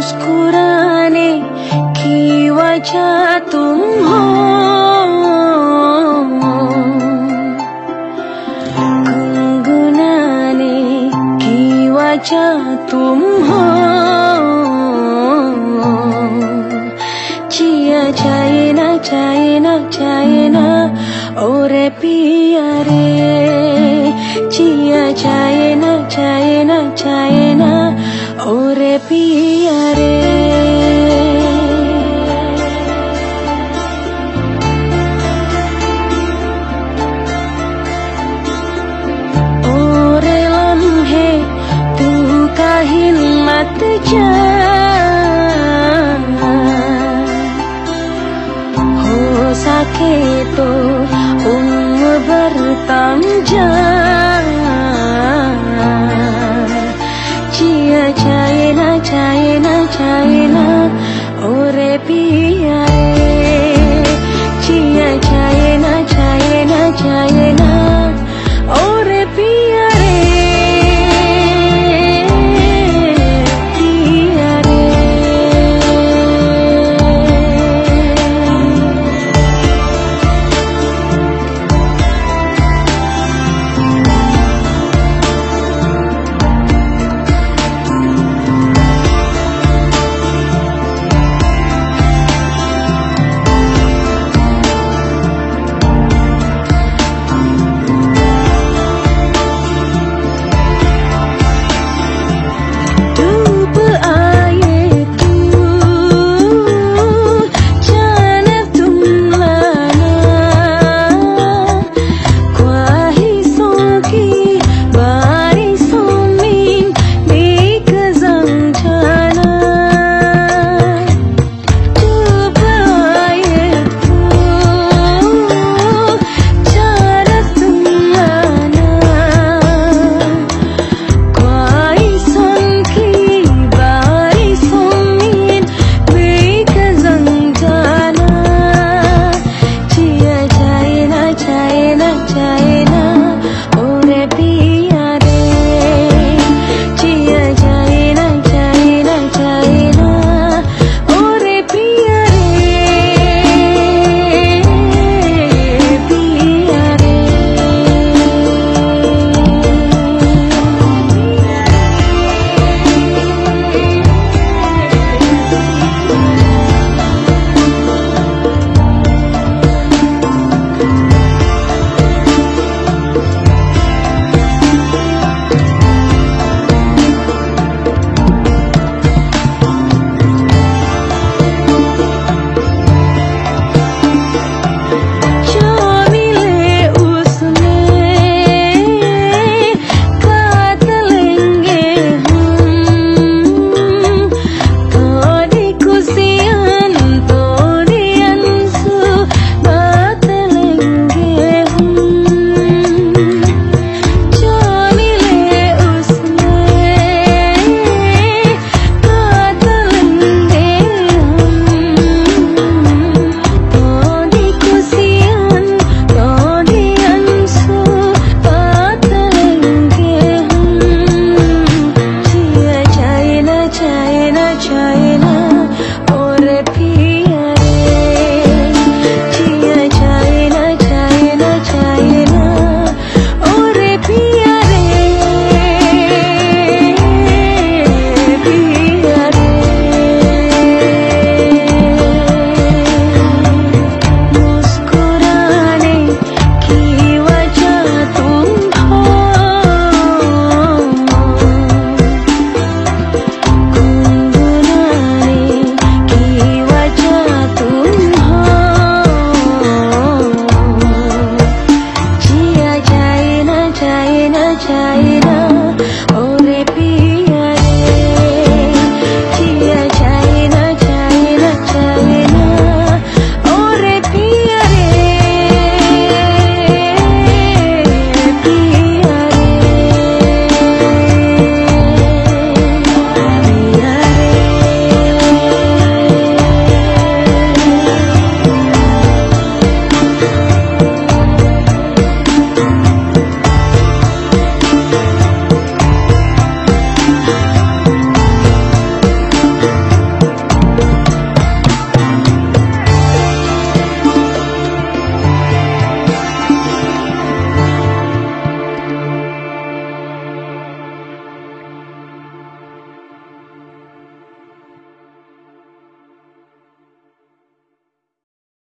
ಮುಸ್ಕುರಾನೆ ಕೀವ ತುಂ ಹೋ ಗುಂಗುನಾನೆ ಕೀವ ತುಂ ಹೋ ಚಿಯ ಚೈನ ಚೈನ ಚೈನ ಓರೆ ಪಿಯರೆ ಚಿಯ ಚೈನ piare ore lam he tu kahin mat ja ho sake to um bertanjang जाए ना जाए ना। ओ रे पी